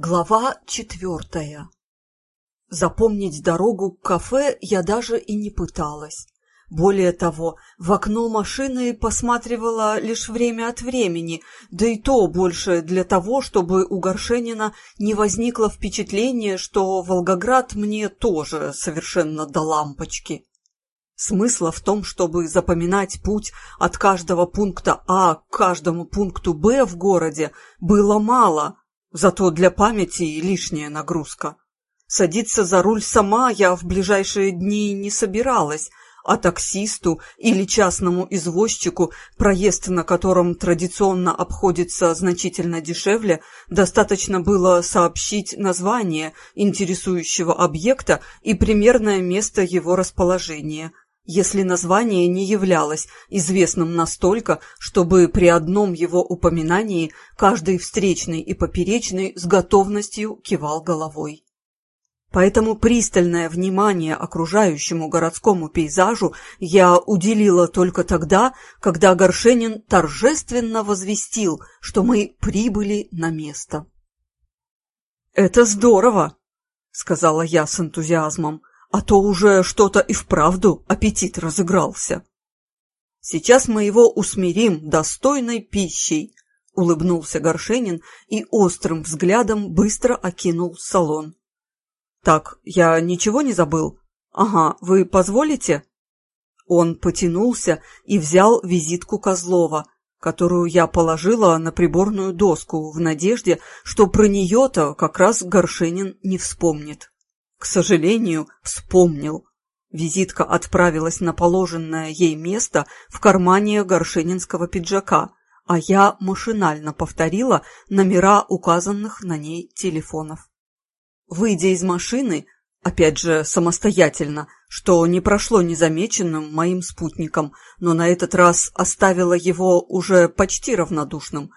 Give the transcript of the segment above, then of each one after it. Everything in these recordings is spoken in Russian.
Глава четвертая Запомнить дорогу к кафе я даже и не пыталась. Более того, в окно машины посматривала лишь время от времени, да и то больше для того, чтобы у Горшенина не возникло впечатление, что Волгоград мне тоже совершенно до лампочки. Смысла в том, чтобы запоминать путь от каждого пункта А к каждому пункту Б в городе, было мало — Зато для памяти лишняя нагрузка. Садиться за руль сама я в ближайшие дни не собиралась, а таксисту или частному извозчику, проезд на котором традиционно обходится значительно дешевле, достаточно было сообщить название интересующего объекта и примерное место его расположения – если название не являлось известным настолько, чтобы при одном его упоминании каждый встречный и поперечный с готовностью кивал головой. Поэтому пристальное внимание окружающему городскому пейзажу я уделила только тогда, когда Горшенин торжественно возвестил, что мы прибыли на место. «Это здорово!» — сказала я с энтузиазмом а то уже что-то и вправду аппетит разыгрался. Сейчас мы его усмирим достойной пищей, улыбнулся Горшенин и острым взглядом быстро окинул салон. Так, я ничего не забыл? Ага, вы позволите? Он потянулся и взял визитку Козлова, которую я положила на приборную доску в надежде, что про нее-то как раз Горшенин не вспомнит. К сожалению, вспомнил. Визитка отправилась на положенное ей место в кармане горшенинского пиджака, а я машинально повторила номера указанных на ней телефонов. Выйдя из машины, опять же самостоятельно, что не прошло незамеченным моим спутником, но на этот раз оставила его уже почти равнодушным,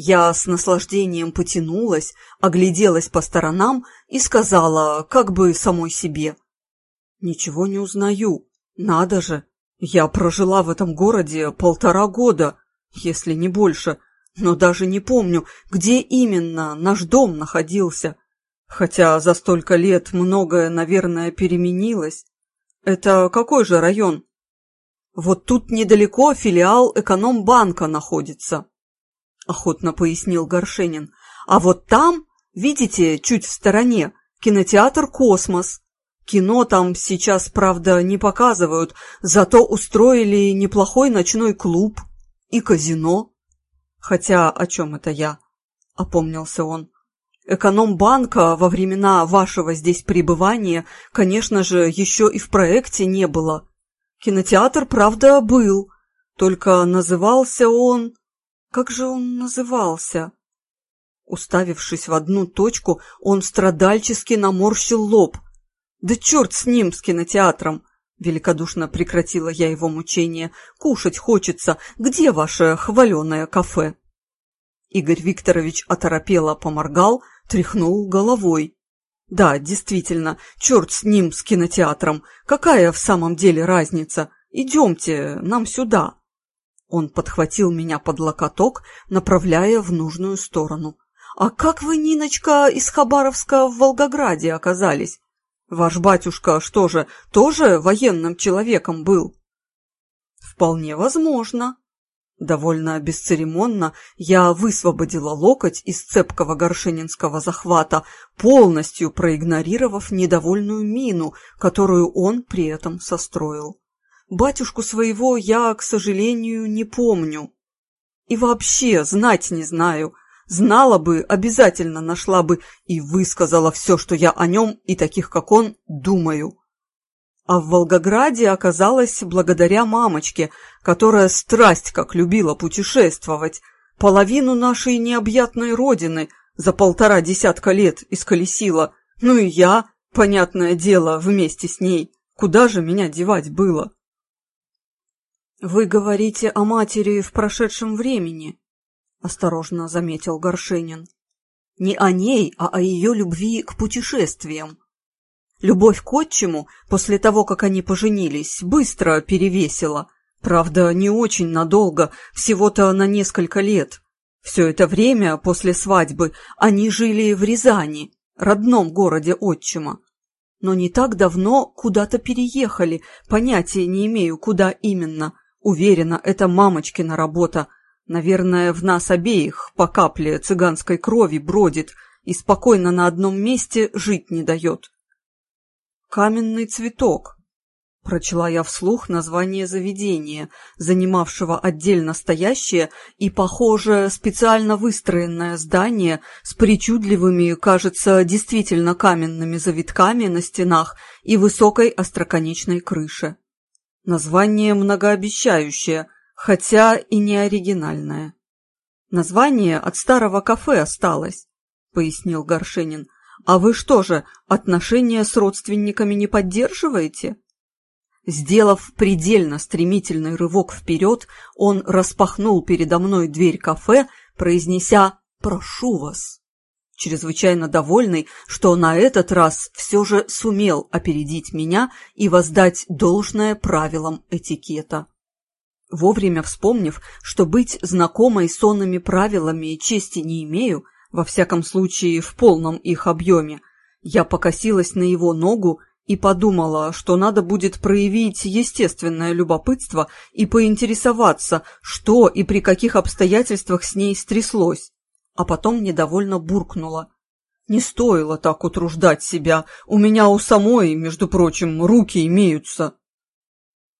я с наслаждением потянулась, огляделась по сторонам и сказала, как бы самой себе. «Ничего не узнаю. Надо же. Я прожила в этом городе полтора года, если не больше, но даже не помню, где именно наш дом находился. Хотя за столько лет многое, наверное, переменилось. Это какой же район? Вот тут недалеко филиал экономбанка находится охотно пояснил Горшенин. А вот там, видите, чуть в стороне, кинотеатр «Космос». Кино там сейчас, правда, не показывают, зато устроили неплохой ночной клуб и казино. Хотя о чем это я? — опомнился он. Экономбанка во времена вашего здесь пребывания, конечно же, еще и в проекте не было. Кинотеатр, правда, был, только назывался он... Как же он назывался? Уставившись в одну точку, он страдальчески наморщил лоб. «Да черт с ним, с кинотеатром!» Великодушно прекратила я его мучение. «Кушать хочется. Где ваше хваленое кафе?» Игорь Викторович оторопело поморгал, тряхнул головой. «Да, действительно, черт с ним, с кинотеатром. Какая в самом деле разница? Идемте, нам сюда». Он подхватил меня под локоток, направляя в нужную сторону. «А как вы, Ниночка, из Хабаровска в Волгограде оказались? Ваш батюшка что же, тоже военным человеком был?» «Вполне возможно». Довольно бесцеремонно я высвободила локоть из цепкого горшенинского захвата, полностью проигнорировав недовольную мину, которую он при этом состроил. Батюшку своего я, к сожалению, не помню. И вообще знать не знаю. Знала бы, обязательно нашла бы и высказала все, что я о нем и таких, как он, думаю. А в Волгограде оказалась благодаря мамочке, которая страсть как любила путешествовать, половину нашей необъятной родины за полтора десятка лет исколесила. Ну и я, понятное дело, вместе с ней. Куда же меня девать было? «Вы говорите о матери в прошедшем времени», — осторожно заметил Горшенин. «Не о ней, а о ее любви к путешествиям. Любовь к отчиму, после того, как они поженились, быстро перевесила. Правда, не очень надолго, всего-то на несколько лет. Все это время после свадьбы они жили в Рязани, родном городе отчима. Но не так давно куда-то переехали, понятия не имею, куда именно. Уверена, это мамочкина работа. Наверное, в нас обеих по капле цыганской крови бродит и спокойно на одном месте жить не дает. Каменный цветок, Прочла я вслух название заведения, занимавшего отдельно стоящее и, похоже, специально выстроенное здание с причудливыми, кажется, действительно каменными завитками на стенах и высокой остроконечной крыше. Название многообещающее, хотя и не оригинальное. «Название от старого кафе осталось», — пояснил Горшенин. «А вы что же, отношения с родственниками не поддерживаете?» Сделав предельно стремительный рывок вперед, он распахнул передо мной дверь кафе, произнеся «Прошу вас». Чрезвычайно довольный, что на этот раз все же сумел опередить меня и воздать должное правилам этикета. Вовремя вспомнив, что быть знакомой сонными правилами чести не имею, во всяком случае в полном их объеме, я покосилась на его ногу и подумала, что надо будет проявить естественное любопытство и поинтересоваться, что и при каких обстоятельствах с ней стряслось, а потом недовольно буркнула. Не стоило так утруждать себя, у меня у самой, между прочим, руки имеются.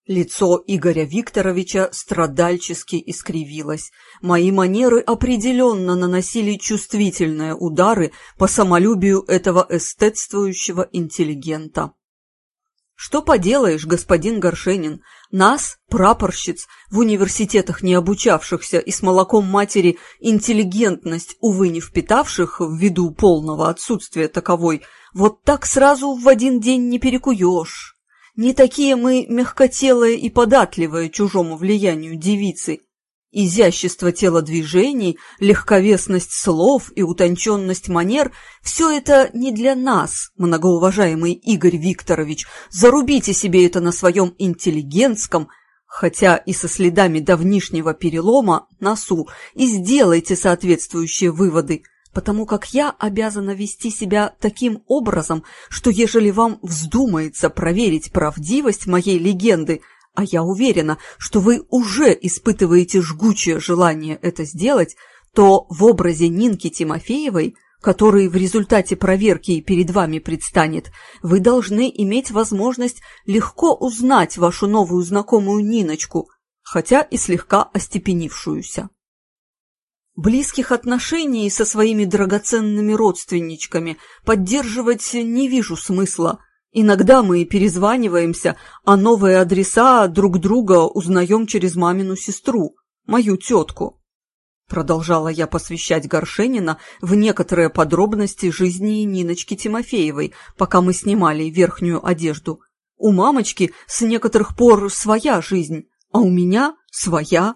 Лицо Игоря Викторовича страдальчески искривилось. Мои манеры определенно наносили чувствительные удары по самолюбию этого эстетствующего интеллигента. Что поделаешь, господин Горшенин, нас, прапорщиц, в университетах не обучавшихся и с молоком матери интеллигентность, увы, не впитавших ввиду полного отсутствия таковой, вот так сразу в один день не перекуешь. Не такие мы мягкотелые и податливые чужому влиянию девицы, Изящество телодвижений, легковесность слов и утонченность манер – все это не для нас, многоуважаемый Игорь Викторович. Зарубите себе это на своем интеллигентском, хотя и со следами давнишнего перелома, носу, и сделайте соответствующие выводы, потому как я обязана вести себя таким образом, что ежели вам вздумается проверить правдивость моей легенды – а я уверена, что вы уже испытываете жгучее желание это сделать, то в образе Нинки Тимофеевой, который в результате проверки перед вами предстанет, вы должны иметь возможность легко узнать вашу новую знакомую Ниночку, хотя и слегка остепенившуюся. Близких отношений со своими драгоценными родственничками поддерживать не вижу смысла – Иногда мы перезваниваемся, а новые адреса друг друга узнаем через мамину сестру, мою тетку. Продолжала я посвящать Горшенина в некоторые подробности жизни Ниночки Тимофеевой, пока мы снимали верхнюю одежду. У мамочки с некоторых пор своя жизнь, а у меня своя.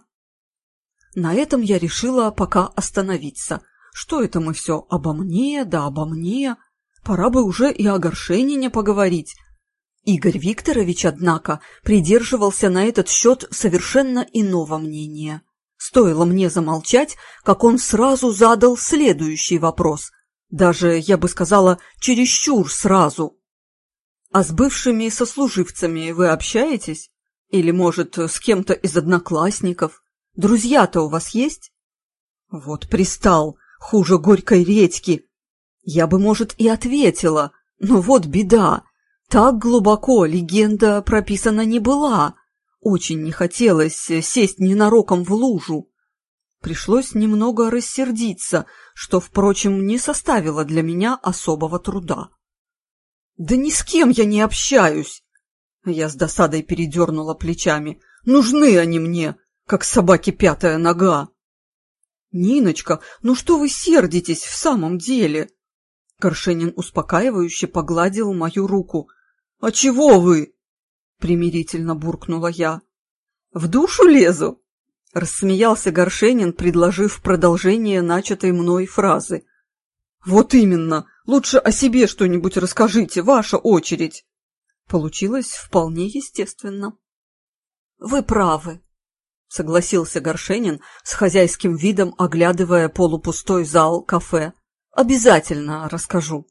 На этом я решила пока остановиться. Что это мы все обо мне, да обо мне? Пора бы уже и о Горшенине поговорить. Игорь Викторович, однако, придерживался на этот счет совершенно иного мнения. Стоило мне замолчать, как он сразу задал следующий вопрос. Даже, я бы сказала, чересчур сразу. «А с бывшими сослуживцами вы общаетесь? Или, может, с кем-то из одноклассников? Друзья-то у вас есть?» «Вот пристал, хуже горькой редьки», я бы, может, и ответила, но вот беда. Так глубоко легенда прописана не была. Очень не хотелось сесть ненароком в лужу. Пришлось немного рассердиться, что, впрочем, не составило для меня особого труда. «Да ни с кем я не общаюсь!» Я с досадой передернула плечами. «Нужны они мне, как собаке пятая нога!» «Ниночка, ну что вы сердитесь в самом деле?» Горшенин успокаивающе погладил мою руку. «А чего вы?» — примирительно буркнула я. «В душу лезу?» — рассмеялся Горшенин, предложив продолжение начатой мной фразы. «Вот именно! Лучше о себе что-нибудь расскажите, ваша очередь!» Получилось вполне естественно. «Вы правы», согласился Горшенин с хозяйским видом, оглядывая полупустой зал кафе. Обязательно расскажу.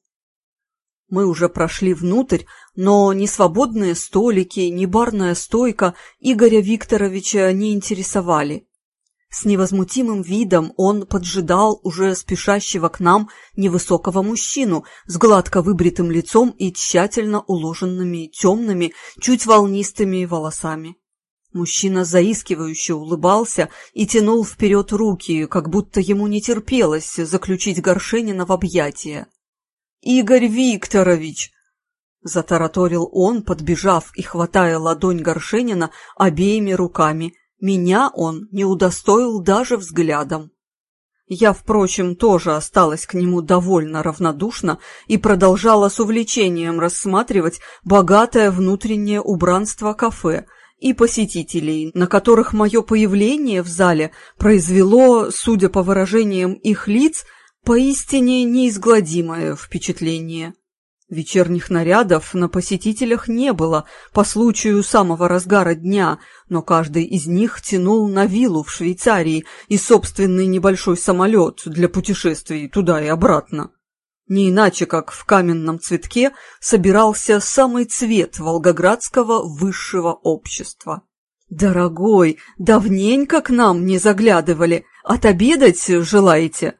Мы уже прошли внутрь, но ни свободные столики, ни барная стойка Игоря Викторовича не интересовали. С невозмутимым видом он поджидал уже спешащего к нам невысокого мужчину с гладко выбритым лицом и тщательно уложенными темными, чуть волнистыми волосами. Мужчина заискивающе улыбался и тянул вперед руки, как будто ему не терпелось заключить Горшенина в объятия. «Игорь Викторович!» — затараторил он, подбежав и хватая ладонь Горшенина обеими руками — меня он не удостоил даже взглядом. Я, впрочем, тоже осталась к нему довольно равнодушна и продолжала с увлечением рассматривать богатое внутреннее убранство кафе и посетителей, на которых мое появление в зале произвело, судя по выражениям их лиц, поистине неизгладимое впечатление. Вечерних нарядов на посетителях не было по случаю самого разгара дня, но каждый из них тянул на виллу в Швейцарии и собственный небольшой самолет для путешествий туда и обратно. Не иначе, как в каменном цветке собирался самый цвет волгоградского высшего общества. «Дорогой, давненько к нам не заглядывали. Отобедать желаете?»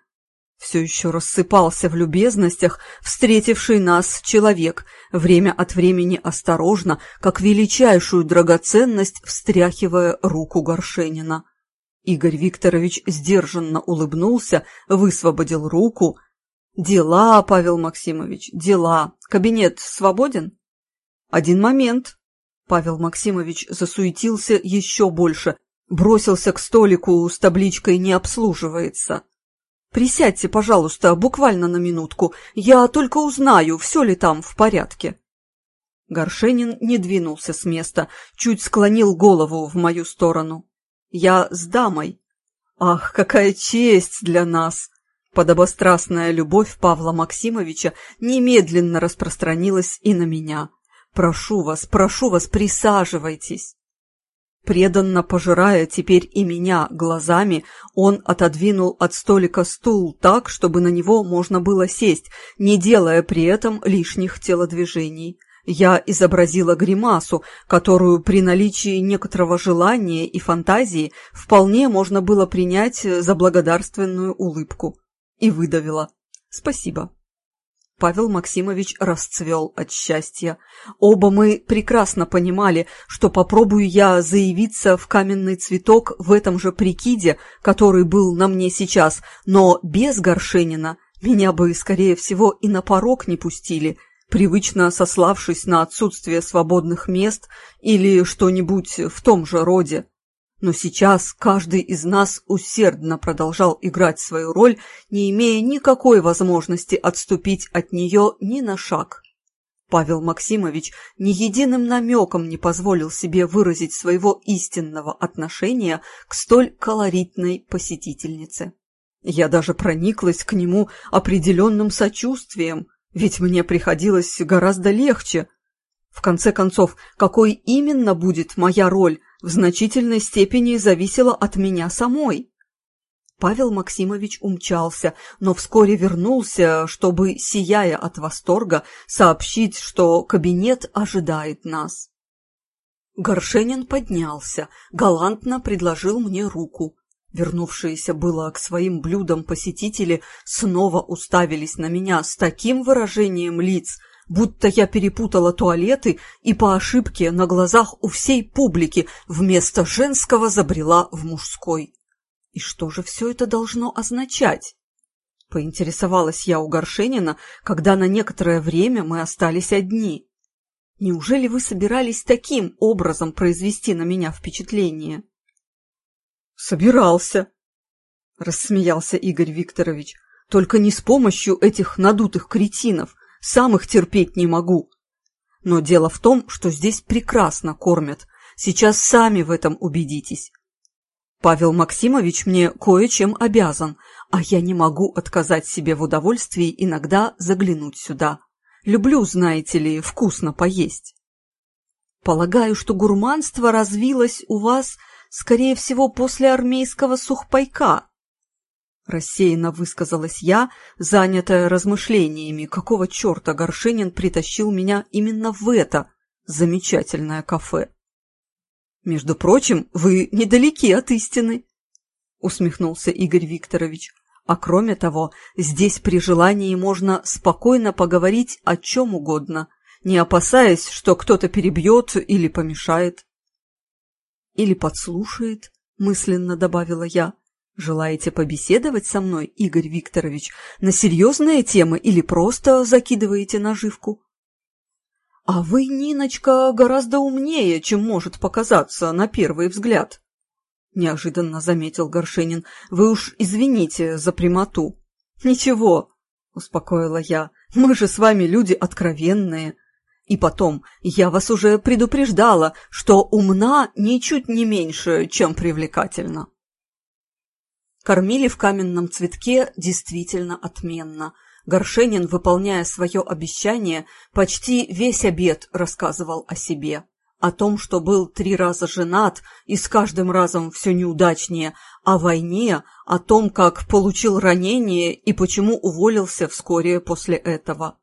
Все еще рассыпался в любезностях встретивший нас человек, время от времени осторожно, как величайшую драгоценность, встряхивая руку Горшенина. Игорь Викторович сдержанно улыбнулся, высвободил руку. «Дела, Павел Максимович, дела. Кабинет свободен?» «Один момент». Павел Максимович засуетился еще больше, бросился к столику с табличкой «Не обслуживается». Присядьте, пожалуйста, буквально на минутку. Я только узнаю, все ли там в порядке. Горшенин не двинулся с места, чуть склонил голову в мою сторону. Я с дамой. Ах, какая честь для нас! Подобострастная любовь Павла Максимовича немедленно распространилась и на меня. Прошу вас, прошу вас, присаживайтесь. Преданно пожирая теперь и меня глазами, он отодвинул от столика стул так, чтобы на него можно было сесть, не делая при этом лишних телодвижений. Я изобразила гримасу, которую при наличии некоторого желания и фантазии вполне можно было принять за благодарственную улыбку. И выдавила «Спасибо». Павел Максимович расцвел от счастья. Оба мы прекрасно понимали, что попробую я заявиться в каменный цветок в этом же прикиде, который был на мне сейчас, но без Горшенина меня бы, скорее всего, и на порог не пустили, привычно сославшись на отсутствие свободных мест или что-нибудь в том же роде. Но сейчас каждый из нас усердно продолжал играть свою роль, не имея никакой возможности отступить от нее ни на шаг. Павел Максимович ни единым намеком не позволил себе выразить своего истинного отношения к столь колоритной посетительнице. Я даже прониклась к нему определенным сочувствием, ведь мне приходилось гораздо легче. В конце концов, какой именно будет моя роль – в значительной степени зависело от меня самой. Павел Максимович умчался, но вскоре вернулся, чтобы, сияя от восторга, сообщить, что кабинет ожидает нас. Горшенин поднялся, галантно предложил мне руку. Вернувшиеся было к своим блюдам посетители снова уставились на меня с таким выражением лиц, будто я перепутала туалеты и по ошибке на глазах у всей публики вместо женского забрела в мужской. И что же все это должно означать? Поинтересовалась я у Горшенина, когда на некоторое время мы остались одни. Неужели вы собирались таким образом произвести на меня впечатление? Собирался, рассмеялся Игорь Викторович, только не с помощью этих надутых кретинов, сам их терпеть не могу. Но дело в том, что здесь прекрасно кормят. Сейчас сами в этом убедитесь. Павел Максимович мне кое-чем обязан, а я не могу отказать себе в удовольствии иногда заглянуть сюда. Люблю, знаете ли, вкусно поесть. Полагаю, что гурманство развилось у вас скорее всего, после армейского сухпайка. Рассеянно высказалась я, занятая размышлениями, какого черта Горшенин притащил меня именно в это замечательное кафе. «Между прочим, вы недалеки от истины», — усмехнулся Игорь Викторович. «А кроме того, здесь при желании можно спокойно поговорить о чем угодно, не опасаясь, что кто-то перебьет или помешает». «Или подслушает», — мысленно добавила я. «Желаете побеседовать со мной, Игорь Викторович, на серьезные темы или просто закидываете наживку?» «А вы, Ниночка, гораздо умнее, чем может показаться на первый взгляд», — неожиданно заметил Горшенин. «Вы уж извините за прямоту». «Ничего», — успокоила я, — «мы же с вами люди откровенные. И потом, я вас уже предупреждала, что умна ничуть не меньше, чем привлекательна». Кормили в каменном цветке действительно отменно — Горшенин, выполняя свое обещание, почти весь обед рассказывал о себе. О том, что был три раза женат и с каждым разом все неудачнее, о войне, о том, как получил ранение и почему уволился вскоре после этого.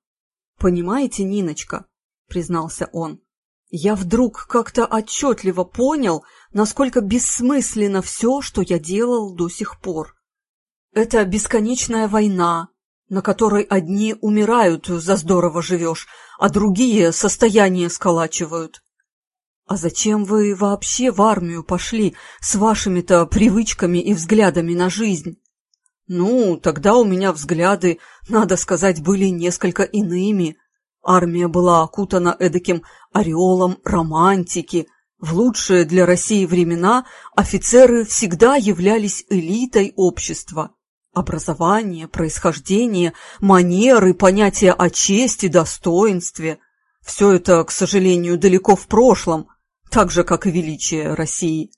«Понимаете, Ниночка», — признался он, — «я вдруг как-то отчетливо понял, насколько бессмысленно все, что я делал до сих пор. Это бесконечная война, на которой одни умирают, за здорово живешь, а другие состояние сколачивают. А зачем вы вообще в армию пошли с вашими-то привычками и взглядами на жизнь? Ну, тогда у меня взгляды, надо сказать, были несколько иными. Армия была окутана эдаким ореолом романтики. В лучшие для России времена офицеры всегда являлись элитой общества. Образование, происхождение, манеры, понятия о чести, достоинстве – все это, к сожалению, далеко в прошлом, так же, как и величие России.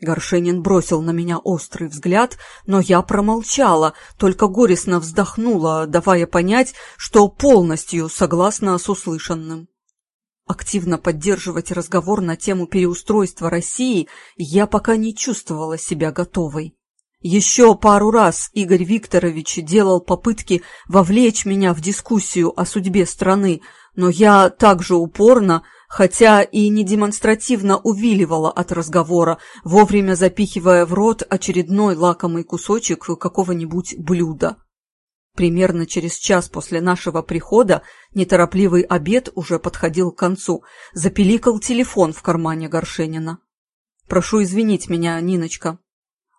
Горшенин бросил на меня острый взгляд, но я промолчала, только горестно вздохнула, давая понять, что полностью согласна с услышанным. Активно поддерживать разговор на тему переустройства России я пока не чувствовала себя готовой. Еще пару раз Игорь Викторович делал попытки вовлечь меня в дискуссию о судьбе страны, но я также упорно, хотя и не демонстративно увиливала от разговора, вовремя запихивая в рот очередной лакомый кусочек какого-нибудь блюда. Примерно через час после нашего прихода неторопливый обед уже подходил к концу. Запеликал телефон в кармане Горшенина. «Прошу извинить меня, Ниночка»,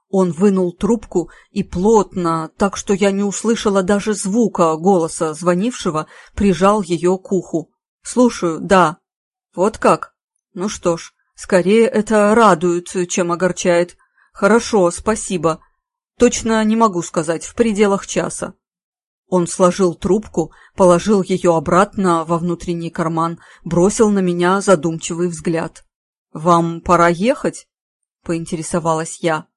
он вынул трубку и плотно, так что я не услышала даже звука голоса звонившего, прижал ее к уху. «Слушаю, да». «Вот как? Ну что ж, скорее это радует, чем огорчает. Хорошо, спасибо. Точно не могу сказать, в пределах часа». Он сложил трубку, положил ее обратно во внутренний карман, бросил на меня задумчивый взгляд. «Вам пора ехать?» — поинтересовалась я.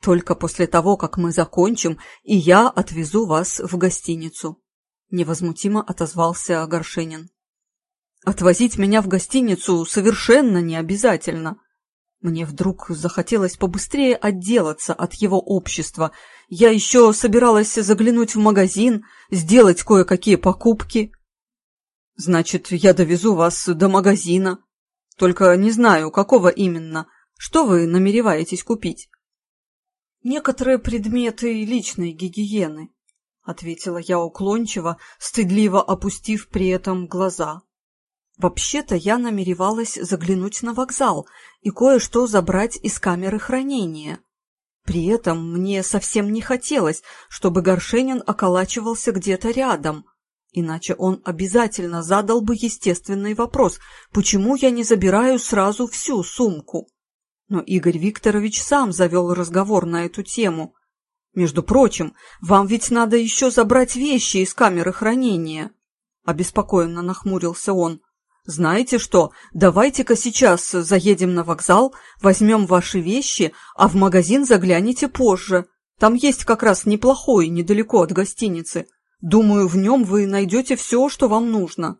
Только после того, как мы закончим, и я отвезу вас в гостиницу. Невозмутимо отозвался Горшенин. Отвозить меня в гостиницу совершенно не обязательно. Мне вдруг захотелось побыстрее отделаться от его общества. Я еще собиралась заглянуть в магазин, сделать кое-какие покупки. Значит, я довезу вас до магазина. Только не знаю, какого именно. Что вы намереваетесь купить? некоторые предметы личной гигиены, ответила я уклончиво, стыдливо опустив при этом глаза. Вообще-то я намеревалась заглянуть на вокзал и кое-что забрать из камеры хранения. При этом мне совсем не хотелось, чтобы Горшенин околачивался где-то рядом, иначе он обязательно задал бы естественный вопрос, почему я не забираю сразу всю сумку. Но Игорь Викторович сам завел разговор на эту тему. «Между прочим, вам ведь надо еще забрать вещи из камеры хранения», — обеспокоенно нахмурился он. «Знаете что, давайте-ка сейчас заедем на вокзал, возьмем ваши вещи, а в магазин загляните позже. Там есть как раз неплохой, недалеко от гостиницы. Думаю, в нем вы найдете все, что вам нужно».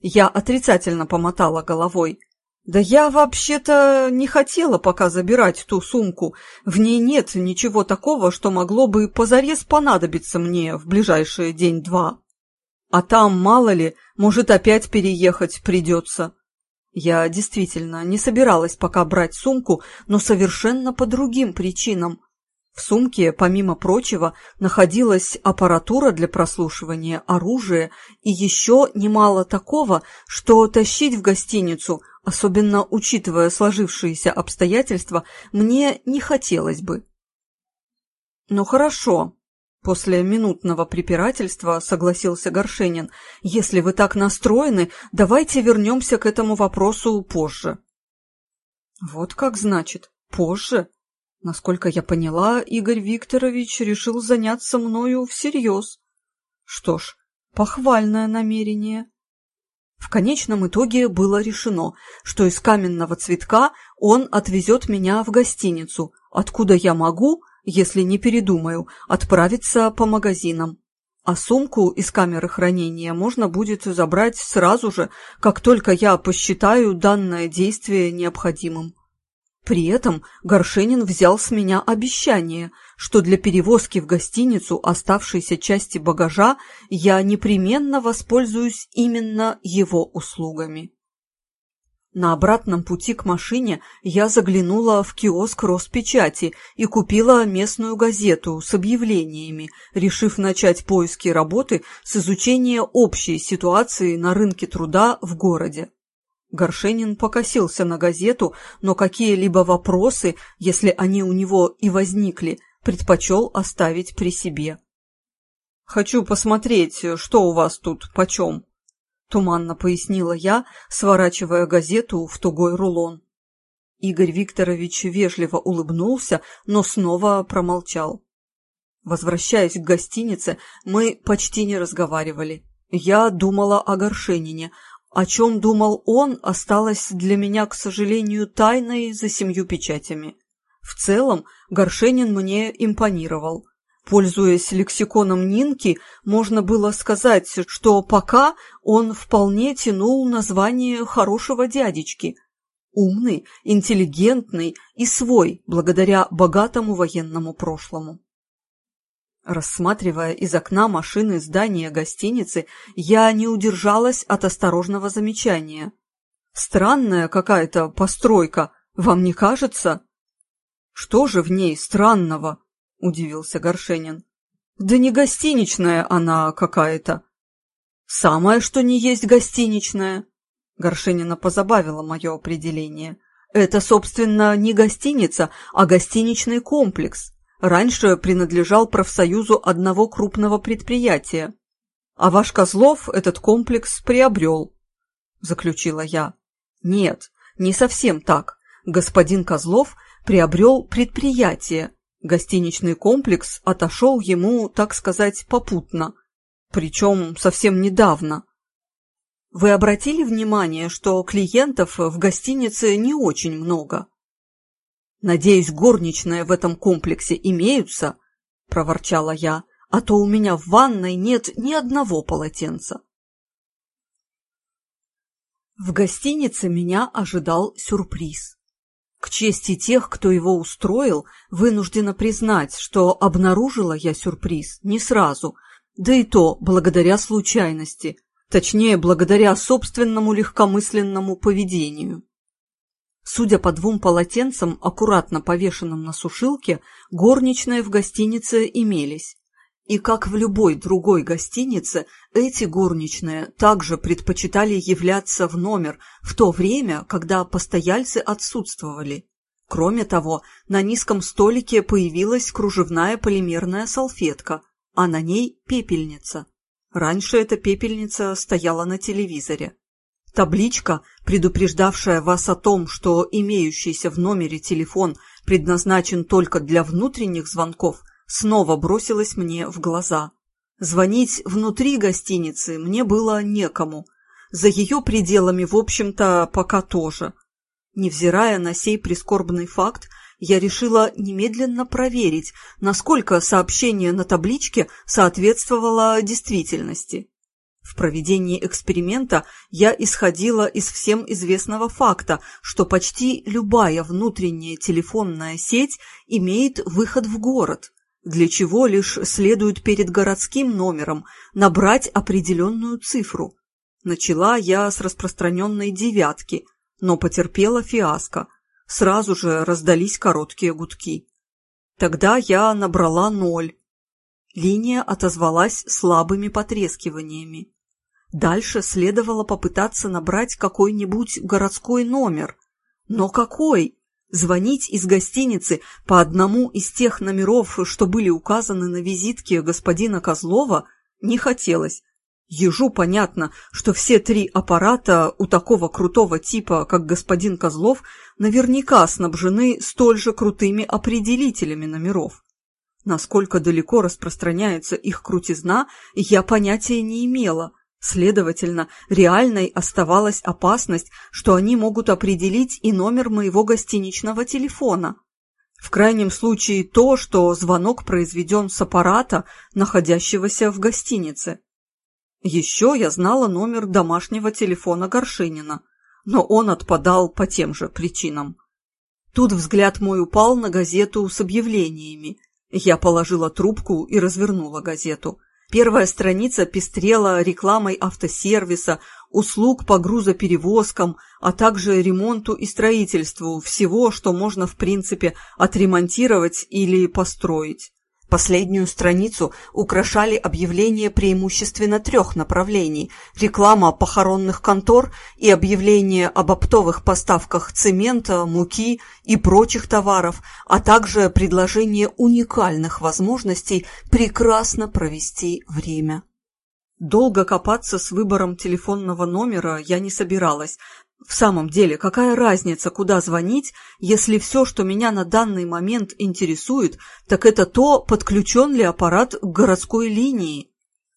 Я отрицательно помотала головой. «Да я вообще-то не хотела пока забирать ту сумку. В ней нет ничего такого, что могло бы позарез понадобиться мне в ближайшие день-два. А там, мало ли, может, опять переехать придется». Я действительно не собиралась пока брать сумку, но совершенно по другим причинам. В сумке, помимо прочего, находилась аппаратура для прослушивания, оружие и еще немало такого, что тащить в гостиницу, особенно учитывая сложившиеся обстоятельства, мне не хотелось бы. «Ну хорошо», — после минутного препирательства согласился Горшенин, «если вы так настроены, давайте вернемся к этому вопросу позже». «Вот как значит, позже?» Насколько я поняла, Игорь Викторович решил заняться мною всерьез. Что ж, похвальное намерение. В конечном итоге было решено, что из каменного цветка он отвезет меня в гостиницу, откуда я могу, если не передумаю, отправиться по магазинам. А сумку из камеры хранения можно будет забрать сразу же, как только я посчитаю данное действие необходимым. При этом Горшенин взял с меня обещание, что для перевозки в гостиницу оставшейся части багажа я непременно воспользуюсь именно его услугами. На обратном пути к машине я заглянула в киоск Роспечати и купила местную газету с объявлениями, решив начать поиски работы с изучения общей ситуации на рынке труда в городе. Горшенин покосился на газету, но какие-либо вопросы, если они у него и возникли, предпочел оставить при себе. «Хочу посмотреть, что у вас тут почем», — туманно пояснила я, сворачивая газету в тугой рулон. Игорь Викторович вежливо улыбнулся, но снова промолчал. Возвращаясь к гостинице, мы почти не разговаривали. Я думала о Горшенине, о чем думал он, осталось для меня, к сожалению, тайной за семью печатями. В целом, Горшенин мне импонировал. Пользуясь лексиконом Нинки, можно было сказать, что пока он вполне тянул название хорошего дядечки. Умный, интеллигентный и свой, благодаря богатому военному прошлому. Рассматривая из окна машины здания гостиницы, я не удержалась от осторожного замечания. «Странная какая-то постройка, вам не кажется?» «Что же в ней странного?» — удивился Горшенин. «Да не гостиничная она какая-то». «Самое, что не есть гостиничная». Горшенина позабавило мое определение. «Это, собственно, не гостиница, а гостиничный комплекс раньше принадлежал профсоюзу одного крупного предприятия. А ваш Козлов этот комплекс приобрел, заключила я. Нет, не совсем так. Господин Козлов приобрел предприятие. Гостиничный комплекс отошел ему, так сказать, попутно. Причем совсем недавно. Вы обратили внимание, что клиентов в гостинице не очень много? «Надеюсь, горничная в этом комплексе имеются?» — проворчала я, «а то у меня в ванной нет ни одного полотенца». В гостинице меня ожидал сюрприз. К чести тех, кто его устроил, вынуждена признать, что обнаружила я сюрприз не сразу, да и то благодаря случайности, точнее, благодаря собственному легкомысленному поведению. Судя по двум полотенцам, аккуратно повешенным на сушилке, горничные в гостинице имелись. И как в любой другой гостинице, эти горничные также предпочитали являться в номер в то время, когда постояльцы отсутствовали. Кроме того, на низком столике появилась кружевная полимерная салфетка, а на ней пепельница. Раньше эта пепельница стояла на телевизоре. Табличка, предупреждавшая вас о том, что имеющийся в номере телефон предназначен только для внутренних звонков, снова бросилась мне в глаза. Звонить внутри гостиницы мне было некому. За ее пределами, в общем-то, пока тоже. Невзирая на сей прискорбный факт, я решила немедленно проверить, насколько сообщение на табличке соответствовало действительности. В проведении эксперимента я исходила из всем известного факта, что почти любая внутренняя телефонная сеть имеет выход в город, для чего лишь следует перед городским номером набрать определенную цифру. Начала я с распространенной девятки, но потерпела фиаско. Сразу же раздались короткие гудки. Тогда я набрала ноль. Линия отозвалась слабыми потрескиваниями. Дальше следовало попытаться набрать какой-нибудь городской номер. Но какой? Звонить из гостиницы по одному из тех номеров, что были указаны на визитке господина Козлова, не хотелось. Ежу понятно, что все три аппарата у такого крутого типа, как господин Козлов, наверняка снабжены столь же крутыми определителями номеров. Насколько далеко распространяется их крутизна, я понятия не имела. Следовательно, реальной оставалась опасность, что они могут определить и номер моего гостиничного телефона. В крайнем случае то, что звонок произведен с аппарата, находящегося в гостинице. Еще я знала номер домашнего телефона Горшинина, но он отпадал по тем же причинам. Тут взгляд мой упал на газету с объявлениями. Я положила трубку и развернула газету. Первая страница пестрела рекламой автосервиса, услуг по грузоперевозкам, а также ремонту и строительству всего, что можно в принципе отремонтировать или построить. Последнюю страницу украшали объявления преимущественно трех направлений – реклама похоронных контор и объявления об оптовых поставках цемента, муки и прочих товаров, а также предложение уникальных возможностей прекрасно провести время. Долго копаться с выбором телефонного номера я не собиралась, в самом деле, какая разница, куда звонить, если все, что меня на данный момент интересует, так это то, подключен ли аппарат к городской линии.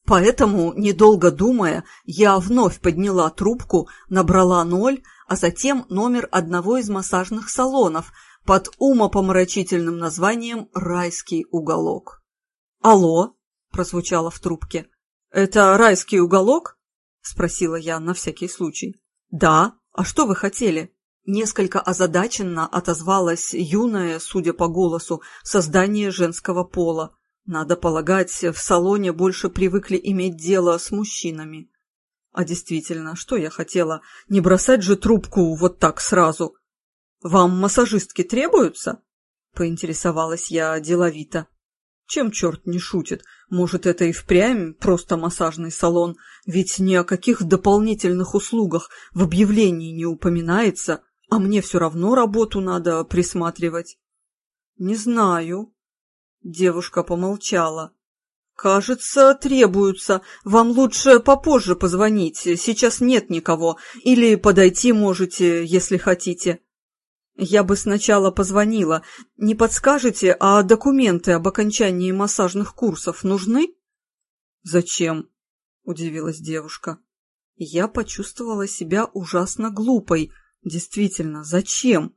Поэтому, недолго думая, я вновь подняла трубку, набрала ноль, а затем номер одного из массажных салонов под умопомрачительным названием «Райский уголок». «Алло!» – прозвучало в трубке. «Это райский уголок?» – спросила я на всякий случай. «Да», «А что вы хотели?» Несколько озадаченно отозвалась юная, судя по голосу, создание женского пола. Надо полагать, в салоне больше привыкли иметь дело с мужчинами. А действительно, что я хотела? Не бросать же трубку вот так сразу. «Вам массажистки требуются?» — поинтересовалась я деловито. Чем черт не шутит? Может, это и впрямь просто массажный салон, ведь ни о каких дополнительных услугах в объявлении не упоминается, а мне все равно работу надо присматривать. Не знаю. Девушка помолчала. «Кажется, требуются. Вам лучше попозже позвонить. Сейчас нет никого. Или подойти можете, если хотите». Я бы сначала позвонила. Не подскажете, а документы об окончании массажных курсов нужны? Зачем? Удивилась девушка. Я почувствовала себя ужасно глупой. Действительно, зачем?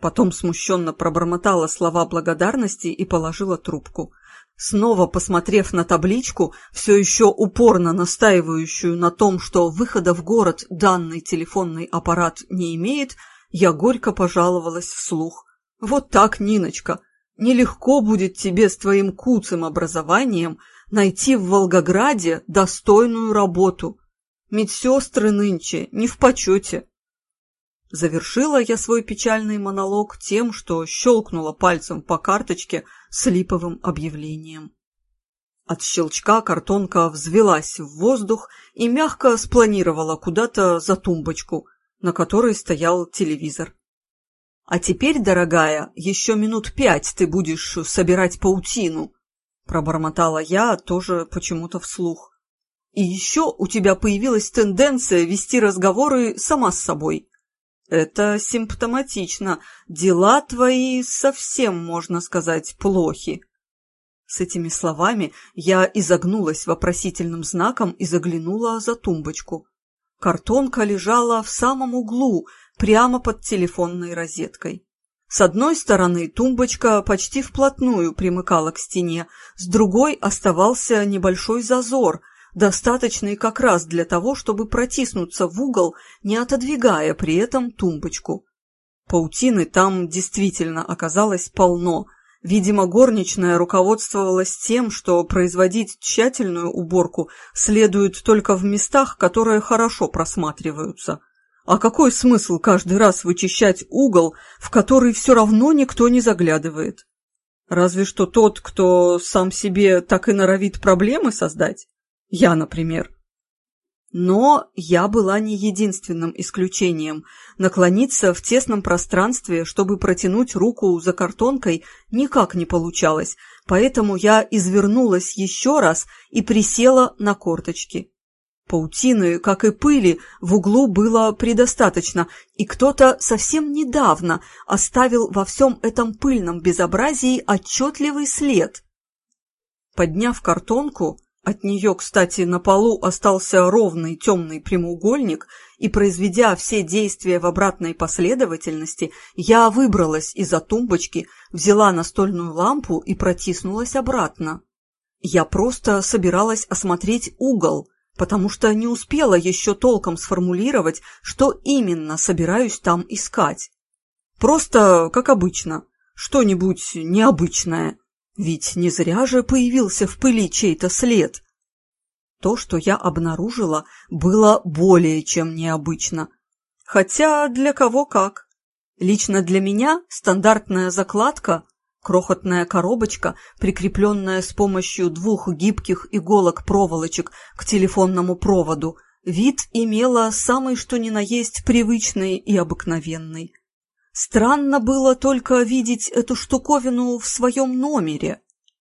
Потом смущенно пробормотала слова благодарности и положила трубку. Снова посмотрев на табличку, все еще упорно настаивающую на том, что выхода в город данный телефонный аппарат не имеет, я горько пожаловалась вслух. «Вот так, Ниночка, нелегко будет тебе с твоим куцым образованием найти в Волгограде достойную работу. Медсестры нынче не в почете». Завершила я свой печальный монолог тем, что щелкнула пальцем по карточке с липовым объявлением. От щелчка картонка взвелась в воздух и мягко спланировала куда-то за тумбочку, на которой стоял телевизор. «А теперь, дорогая, еще минут пять ты будешь собирать паутину», пробормотала я тоже почему-то вслух. «И еще у тебя появилась тенденция вести разговоры сама с собой. Это симптоматично. Дела твои совсем, можно сказать, плохи». С этими словами я изогнулась вопросительным знаком и заглянула за тумбочку. Картонка лежала в самом углу, прямо под телефонной розеткой. С одной стороны тумбочка почти вплотную примыкала к стене, с другой оставался небольшой зазор, достаточный как раз для того, чтобы протиснуться в угол, не отодвигая при этом тумбочку. Паутины там действительно оказалось полно. Видимо, горничная руководствовалась тем, что производить тщательную уборку следует только в местах, которые хорошо просматриваются. А какой смысл каждый раз вычищать угол, в который все равно никто не заглядывает? Разве что тот, кто сам себе так и норовит проблемы создать. Я, например. Но я была не единственным исключением. Наклониться в тесном пространстве, чтобы протянуть руку за картонкой, никак не получалось, поэтому я извернулась еще раз и присела на корточки. Паутины, как и пыли, в углу было предостаточно, и кто-то совсем недавно оставил во всем этом пыльном безобразии отчетливый след. Подняв картонку, от нее, кстати, на полу остался ровный темный прямоугольник, и, произведя все действия в обратной последовательности, я выбралась из-за тумбочки, взяла настольную лампу и протиснулась обратно. Я просто собиралась осмотреть угол, потому что не успела еще толком сформулировать, что именно собираюсь там искать. Просто, как обычно, что-нибудь необычное. Ведь не зря же появился в пыли чей-то след. То, что я обнаружила, было более чем необычно. Хотя для кого как. Лично для меня стандартная закладка, крохотная коробочка, прикрепленная с помощью двух гибких иголок-проволочек к телефонному проводу, вид имела самый что ни на есть привычный и обыкновенный. Странно было только видеть эту штуковину в своем номере.